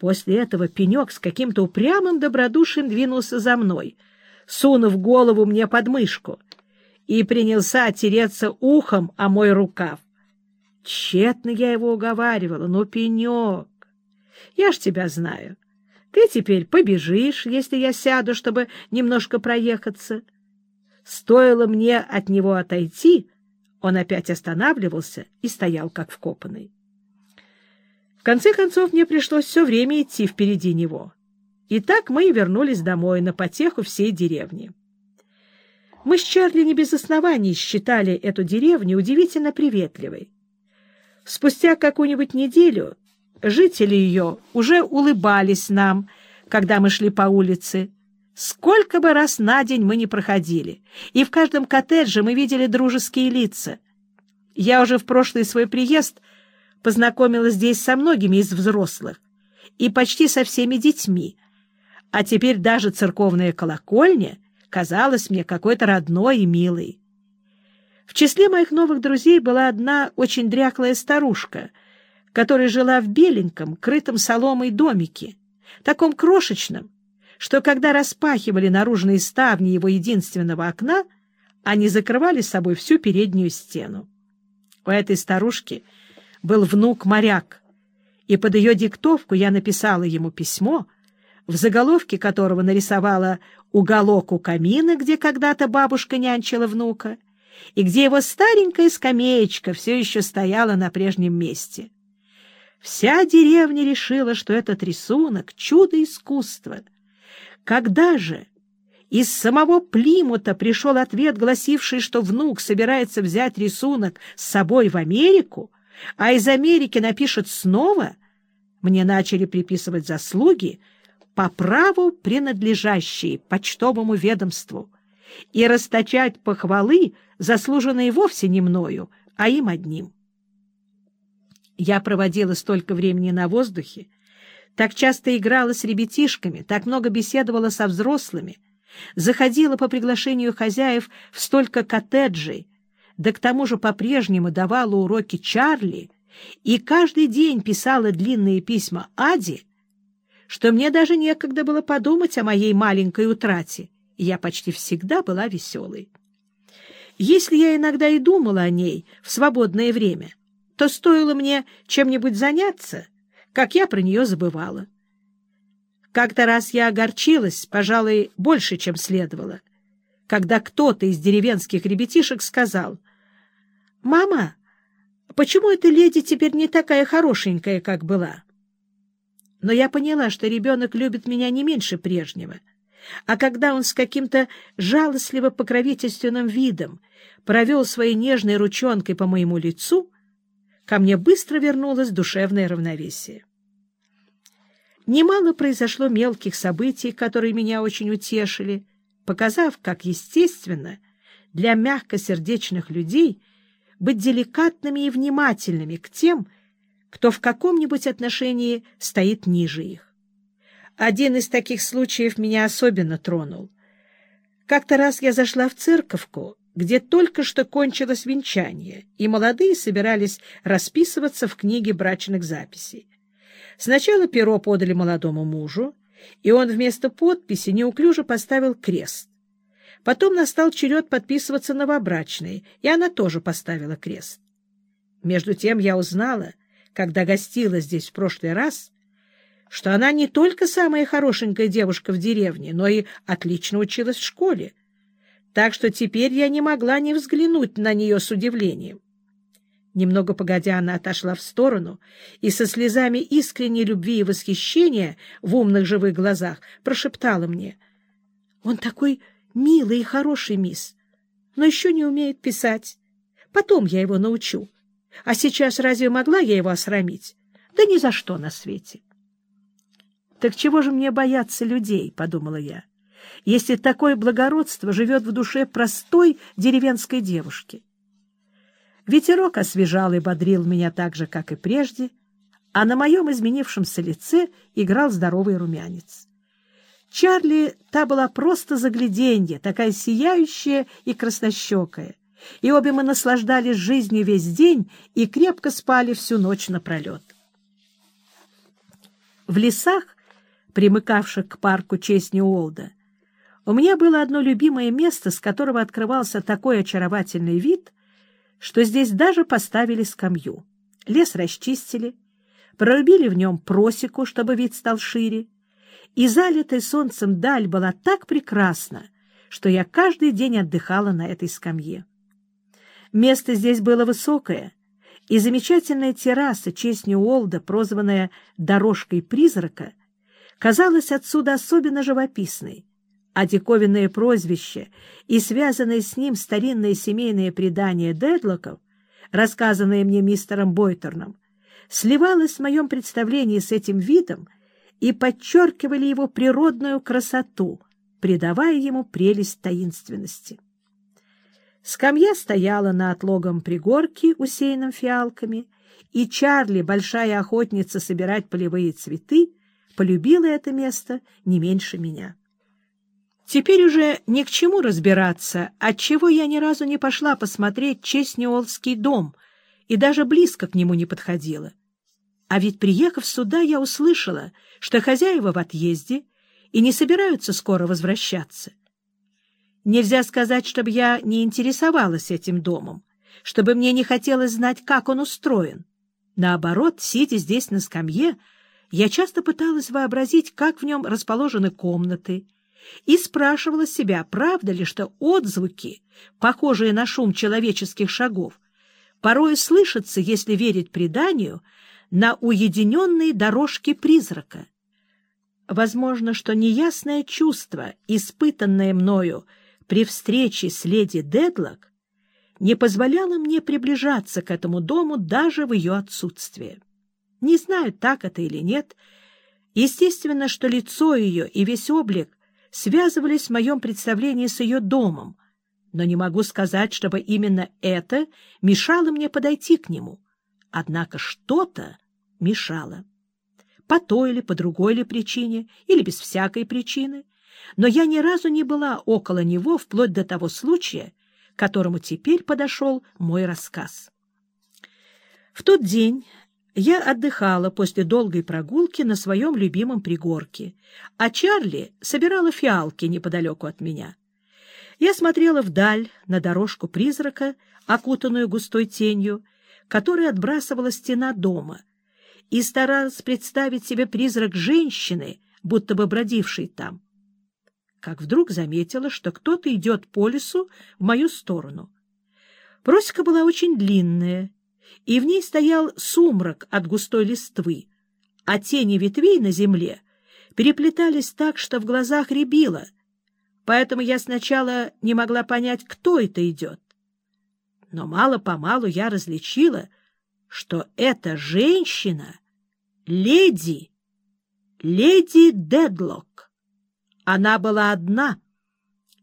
После этого пенек с каким-то упрямым добродушием двинулся за мной, сунув голову мне под мышку, и принялся отереться ухом о мой рукав. Тщетно я его уговаривала, но пенек, я ж тебя знаю. Ты теперь побежишь, если я сяду, чтобы немножко проехаться. Стоило мне от него отойти, он опять останавливался и стоял как вкопанный. В конце концов, мне пришлось все время идти впереди него. И так мы и вернулись домой на потеху всей деревни. Мы с Чарли не без оснований считали эту деревню удивительно приветливой. Спустя какую-нибудь неделю жители ее уже улыбались нам, когда мы шли по улице. Сколько бы раз на день мы не проходили, и в каждом коттедже мы видели дружеские лица. Я уже в прошлый свой приезд — познакомилась здесь со многими из взрослых и почти со всеми детьми, а теперь даже церковная колокольня казалась мне какой-то родной и милой. В числе моих новых друзей была одна очень дряхлая старушка, которая жила в беленьком, крытом соломой домике, таком крошечном, что когда распахивали наружные ставни его единственного окна, они закрывали с собой всю переднюю стену. У этой старушки — был внук-моряк, и под ее диктовку я написала ему письмо, в заголовке которого нарисовала уголок у камина, где когда-то бабушка нянчила внука, и где его старенькая скамеечка все еще стояла на прежнем месте. Вся деревня решила, что этот рисунок — чудо искусства. Когда же из самого Плимута пришел ответ, гласивший, что внук собирается взять рисунок с собой в Америку, а из Америки напишет снова, мне начали приписывать заслуги по праву, принадлежащие почтовому ведомству, и расточать похвалы, заслуженные вовсе не мною, а им одним. Я проводила столько времени на воздухе, так часто играла с ребятишками, так много беседовала со взрослыми, заходила по приглашению хозяев в столько коттеджей, да к тому же по-прежнему давала уроки Чарли и каждый день писала длинные письма Аде, что мне даже некогда было подумать о моей маленькой утрате, и я почти всегда была веселой. Если я иногда и думала о ней в свободное время, то стоило мне чем-нибудь заняться, как я про нее забывала. Как-то раз я огорчилась, пожалуй, больше, чем следовало, когда кто-то из деревенских ребятишек сказал — «Мама, почему эта леди теперь не такая хорошенькая, как была?» Но я поняла, что ребенок любит меня не меньше прежнего. А когда он с каким-то жалостливо-покровительственным видом провел своей нежной ручонкой по моему лицу, ко мне быстро вернулось душевное равновесие. Немало произошло мелких событий, которые меня очень утешили, показав, как естественно для мягкосердечных людей — быть деликатными и внимательными к тем, кто в каком-нибудь отношении стоит ниже их. Один из таких случаев меня особенно тронул. Как-то раз я зашла в церковку, где только что кончилось венчание, и молодые собирались расписываться в книге брачных записей. Сначала перо подали молодому мужу, и он вместо подписи неуклюже поставил крест. Потом настал черед подписываться новобрачной, и она тоже поставила крест. Между тем я узнала, когда гостила здесь в прошлый раз, что она не только самая хорошенькая девушка в деревне, но и отлично училась в школе. Так что теперь я не могла не взглянуть на нее с удивлением. Немного погодя, она отошла в сторону и со слезами искренней любви и восхищения в умных живых глазах прошептала мне. — Он такой милый и хороший мисс, но еще не умеет писать. Потом я его научу. А сейчас разве могла я его осрамить? Да ни за что на свете. «Так чего же мне бояться людей?» — подумала я. «Если такое благородство живет в душе простой деревенской девушки». Ветерок освежал и бодрил меня так же, как и прежде, а на моем изменившемся лице играл здоровый румянец. Чарли та была просто загляденье, такая сияющая и краснощекая. И обе мы наслаждались жизнью весь день и крепко спали всю ночь напролет. В лесах, примыкавших к парку честь Ньюолда, у меня было одно любимое место, с которого открывался такой очаровательный вид, что здесь даже поставили скамью. Лес расчистили, прорубили в нем просеку, чтобы вид стал шире, и залитая солнцем даль была так прекрасна, что я каждый день отдыхала на этой скамье. Место здесь было высокое, и замечательная терраса честь Ньюолда, прозванная «дорожкой призрака», казалась отсюда особенно живописной, а диковинное прозвище и связанное с ним старинное семейное предание Дедлоков, рассказанное мне мистером Бойтерном, сливалось в моем представлении с этим видом и подчеркивали его природную красоту, придавая ему прелесть таинственности. Скамья стояла на отлогом пригорке, усеянном фиалками, и Чарли, большая охотница собирать полевые цветы, полюбила это место не меньше меня. Теперь уже ни к чему разбираться, отчего я ни разу не пошла посмотреть Честниолский дом и даже близко к нему не подходила. А ведь, приехав сюда, я услышала, что хозяева в отъезде и не собираются скоро возвращаться. Нельзя сказать, чтобы я не интересовалась этим домом, чтобы мне не хотелось знать, как он устроен. Наоборот, сидя здесь на скамье, я часто пыталась вообразить, как в нем расположены комнаты, и спрашивала себя, правда ли, что отзвуки, похожие на шум человеческих шагов, порой слышатся, если верить преданию, на уединенной дорожке призрака. Возможно, что неясное чувство, испытанное мною при встрече с леди Дедлок не позволяло мне приближаться к этому дому даже в ее отсутствие. Не знаю, так это или нет. Естественно, что лицо ее и весь облик связывались в моем представлении с ее домом, но не могу сказать, чтобы именно это мешало мне подойти к нему. Однако что-то мешало. По той или по другой ли причине, или без всякой причины, но я ни разу не была около него вплоть до того случая, к которому теперь подошел мой рассказ. В тот день я отдыхала после долгой прогулки на своем любимом пригорке, а Чарли собирала фиалки неподалеку от меня. Я смотрела вдаль на дорожку призрака, окутанную густой тенью, которую отбрасывала стена дома, и старалась представить себе призрак женщины, будто бы бродившей там как вдруг заметила, что кто-то идет по лесу в мою сторону. Просека была очень длинная, и в ней стоял сумрак от густой листвы, а тени ветвей на земле переплетались так, что в глазах рябило, поэтому я сначала не могла понять, кто это идет. Но мало-помалу я различила, что эта женщина — леди, леди Дедлок. Она была одна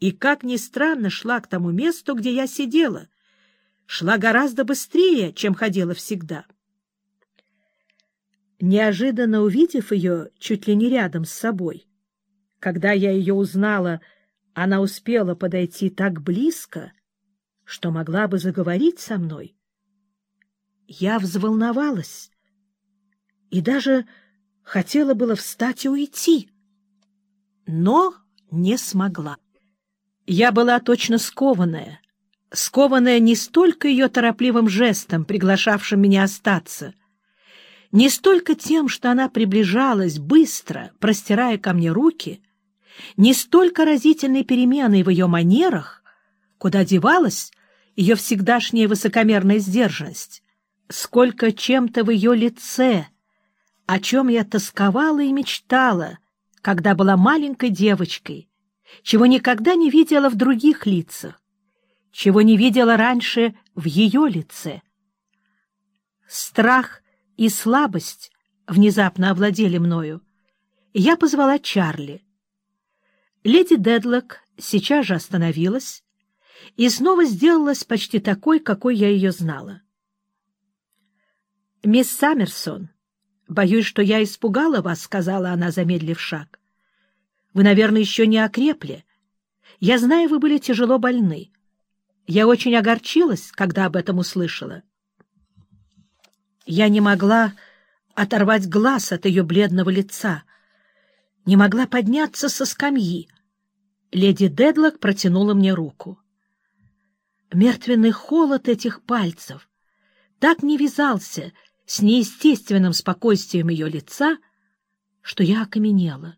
и, как ни странно, шла к тому месту, где я сидела. Шла гораздо быстрее, чем ходила всегда. Неожиданно увидев ее чуть ли не рядом с собой, когда я ее узнала, она успела подойти так близко, что могла бы заговорить со мной. Я взволновалась и даже хотела было встать и уйти но не смогла. Я была точно скованная, скованная не столько ее торопливым жестом, приглашавшим меня остаться, не столько тем, что она приближалась быстро, простирая ко мне руки, не столько разительной переменой в ее манерах, куда девалась ее всегдашняя высокомерная сдержанность, сколько чем-то в ее лице, о чем я тосковала и мечтала — когда была маленькой девочкой, чего никогда не видела в других лицах, чего не видела раньше в ее лице. Страх и слабость внезапно овладели мною, я позвала Чарли. Леди Дедлок сейчас же остановилась и снова сделалась почти такой, какой я ее знала. «Мисс Саммерсон, боюсь, что я испугала вас», — сказала она, замедлив шаг. Вы, наверное, еще не окрепли. Я знаю, вы были тяжело больны. Я очень огорчилась, когда об этом услышала. Я не могла оторвать глаз от ее бледного лица, не могла подняться со скамьи. Леди Дедлок протянула мне руку. Мертвенный холод этих пальцев так не вязался с неестественным спокойствием ее лица, что я окаменела.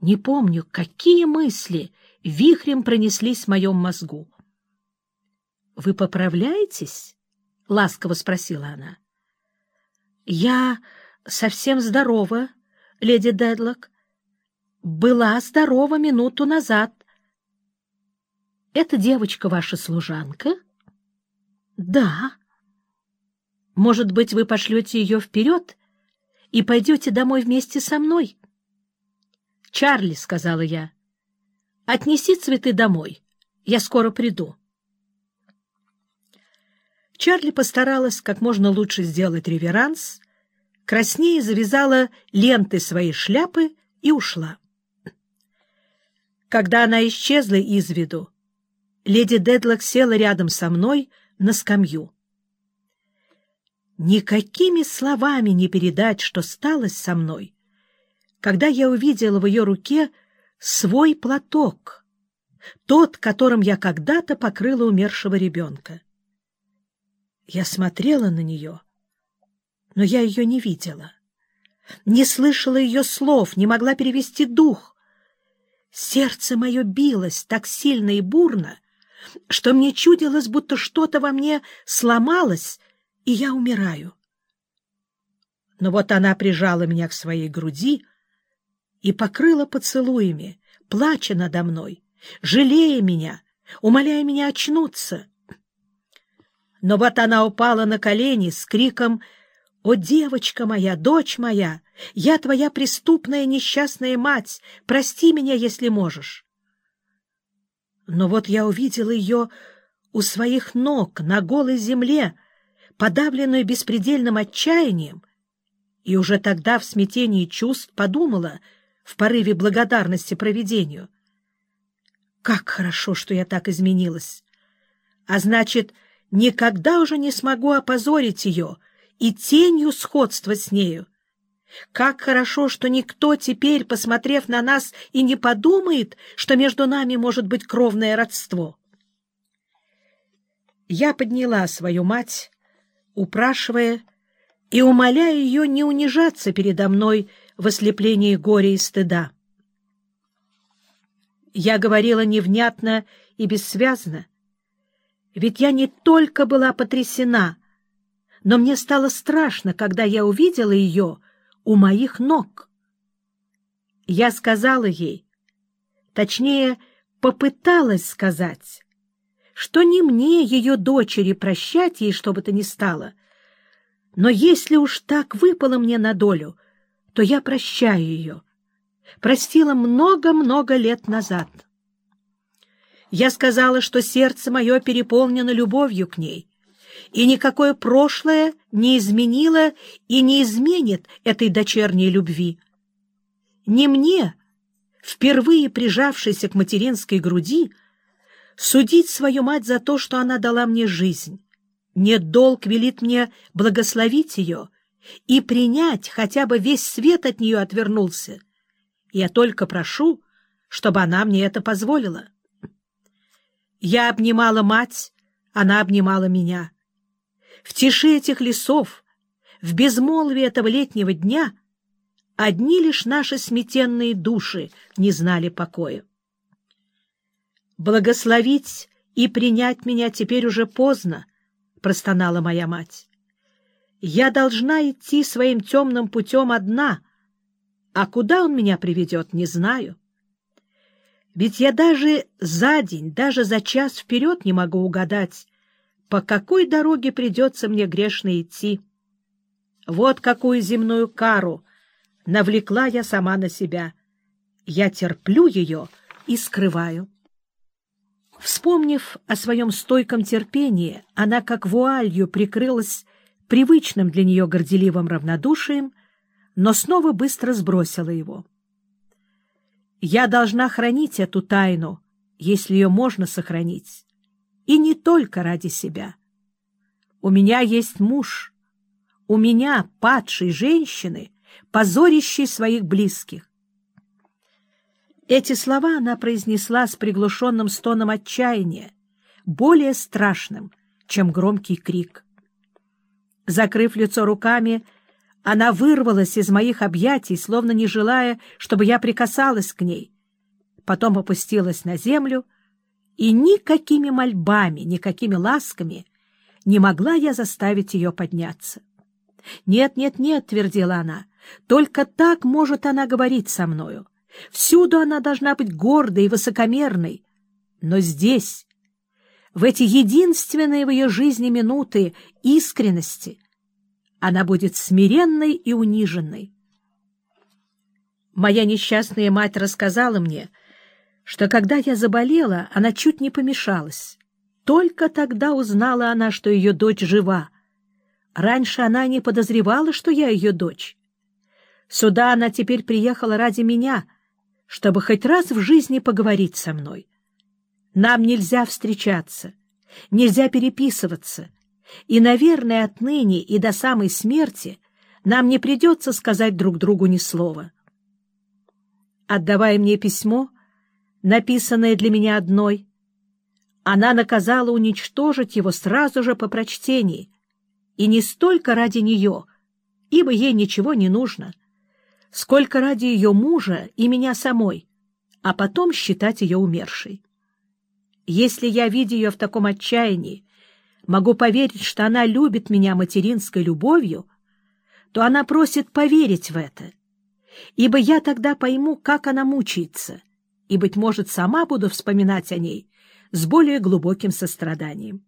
Не помню, какие мысли вихрем пронеслись в моем мозгу. — Вы поправляетесь? — ласково спросила она. — Я совсем здорова, леди Дедлок. Была здорова минуту назад. — Эта девочка ваша служанка? — Да. — Может быть, вы пошлете ее вперед и пойдете домой вместе со мной? — Чарли, — сказала я, — отнеси цветы домой. Я скоро приду. Чарли постаралась как можно лучше сделать реверанс, краснее завязала ленты своей шляпы и ушла. Когда она исчезла из виду, леди Дедлок села рядом со мной на скамью. Никакими словами не передать, что сталось со мной, когда я увидела в ее руке свой платок, тот, которым я когда-то покрыла умершего ребенка. Я смотрела на нее, но я ее не видела. Не слышала ее слов, не могла перевести дух. Сердце мое билось так сильно и бурно, что мне чудилось, будто что-то во мне сломалось, и я умираю. Но вот она прижала меня к своей груди и покрыла поцелуями, плача надо мной, жалея меня, умоляя меня очнуться — но вот она упала на колени с криком «О, девочка моя, дочь моя! Я твоя преступная несчастная мать! Прости меня, если можешь!» Но вот я увидела ее у своих ног на голой земле, подавленную беспредельным отчаянием, и уже тогда в смятении чувств подумала в порыве благодарности провидению. Как хорошо, что я так изменилась! А значит, никогда уже не смогу опозорить ее и тенью сходства с нею. Как хорошо, что никто теперь, посмотрев на нас, и не подумает, что между нами может быть кровное родство. Я подняла свою мать, упрашивая и умоляя ее не унижаться передо мной в ослеплении горя и стыда. Я говорила невнятно и бессвязно, ведь я не только была потрясена, но мне стало страшно, когда я увидела ее у моих ног. Я сказала ей, точнее, попыталась сказать, что не мне, ее дочери, прощать ей что бы то ни стало, но если уж так выпало мне на долю, то я прощаю ее. Простила много-много лет назад. Я сказала, что сердце мое переполнено любовью к ней, и никакое прошлое не изменило и не изменит этой дочерней любви. Не мне, впервые прижавшейся к материнской груди, судить свою мать за то, что она дала мне жизнь. Нет, долг велит мне благословить ее и принять, хотя бы весь свет от нее отвернулся. Я только прошу, чтобы она мне это позволила. Я обнимала мать, она обнимала меня. В тиши этих лесов, в безмолвии этого летнего дня, одни лишь наши сметенные души не знали покоя. «Благословить и принять меня теперь уже поздно», — простонала моя мать. «Я должна идти своим темным путем одна, а куда он меня приведет, не знаю». Ведь я даже за день, даже за час вперед не могу угадать, по какой дороге придется мне грешно идти. Вот какую земную кару навлекла я сама на себя. Я терплю ее и скрываю. Вспомнив о своем стойком терпении, она как вуалью прикрылась привычным для нее горделивым равнодушием, но снова быстро сбросила его. Я должна хранить эту тайну, если ее можно сохранить. И не только ради себя. У меня есть муж. у меня, падшей женщины, позорящей своих близких. Эти слова она произнесла с приглушенным стоном отчаяния, более страшным, чем громкий крик. Закрыв лицо руками, она вырвалась из моих объятий, словно не желая, чтобы я прикасалась к ней. Потом опустилась на землю, и никакими мольбами, никакими ласками не могла я заставить ее подняться. «Нет, нет, нет», — твердила она, — «только так может она говорить со мною. Всюду она должна быть гордой и высокомерной. Но здесь, в эти единственные в ее жизни минуты искренности, она будет смиренной и униженной. Моя несчастная мать рассказала мне, что когда я заболела, она чуть не помешалась. Только тогда узнала она, что ее дочь жива. Раньше она не подозревала, что я ее дочь. Сюда она теперь приехала ради меня, чтобы хоть раз в жизни поговорить со мной. Нам нельзя встречаться, нельзя переписываться, и, наверное, отныне и до самой смерти нам не придется сказать друг другу ни слова. Отдавая мне письмо, написанное для меня одной, она наказала уничтожить его сразу же по прочтении, и не столько ради нее, ибо ей ничего не нужно — сколько ради ее мужа и меня самой, а потом считать ее умершей. Если я, видя ее в таком отчаянии, могу поверить, что она любит меня материнской любовью, то она просит поверить в это, ибо я тогда пойму, как она мучается, и, быть может, сама буду вспоминать о ней с более глубоким состраданием.